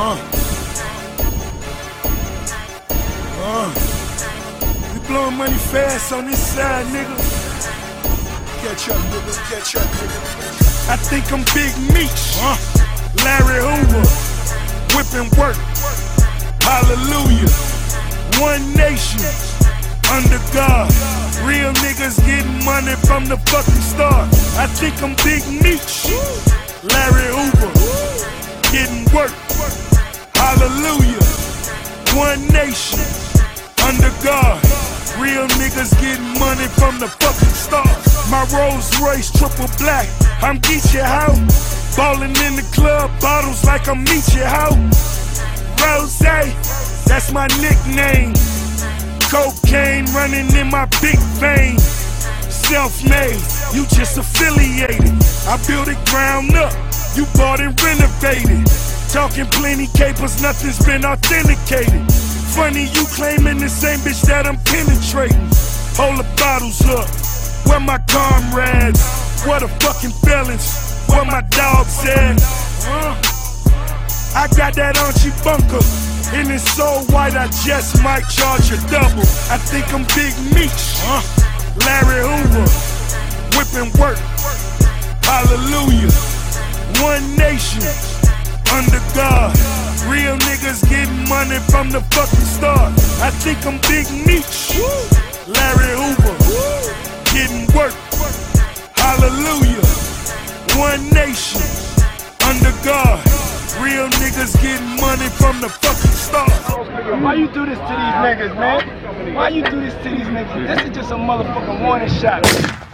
Uh. Uh. We blowing money fast on this side, nigga. Catch up, nigga. Catch up, nigga. I think I'm Big Meech. Uh. Larry Hoover. Whipping work. Hallelujah. One nation. Under God. Real niggas getting money from the fucking start. I think I'm Big Meech. Larry Hoover. Getting work. Hallelujah. One nation. Under God. Real niggas getting money from the fucking start. My Rolls Royce triple black. I'm Geechee how. Ballin' in the club, bottles like I'm Meechee how. Rozay, that's my nickname. Cocaine running in my big vein. Self made, you just affiliated. I built it ground up, you bought and renovated. Talking plenty capers, nothing's been authenticated. Funny you claiming the same bitch that I'm penetrating. Hold the bottles up, where my comrades? What a fucking felons, where my dogs at? Uh, I got that Archie bunker. And it's so white, I just might charge a double. I think I'm Big Meech, uh, Larry Hoover, whipping work. Hallelujah. One nation, under God. Real niggas getting money from the fucking start. I think I'm Big Meech, Larry Hoover, getting work. Hallelujah. One nation, under God. Real niggas getting money from the fucking start. Why you do this to these niggas, man? Why you do this to these niggas? This is just a motherfucking warning shot.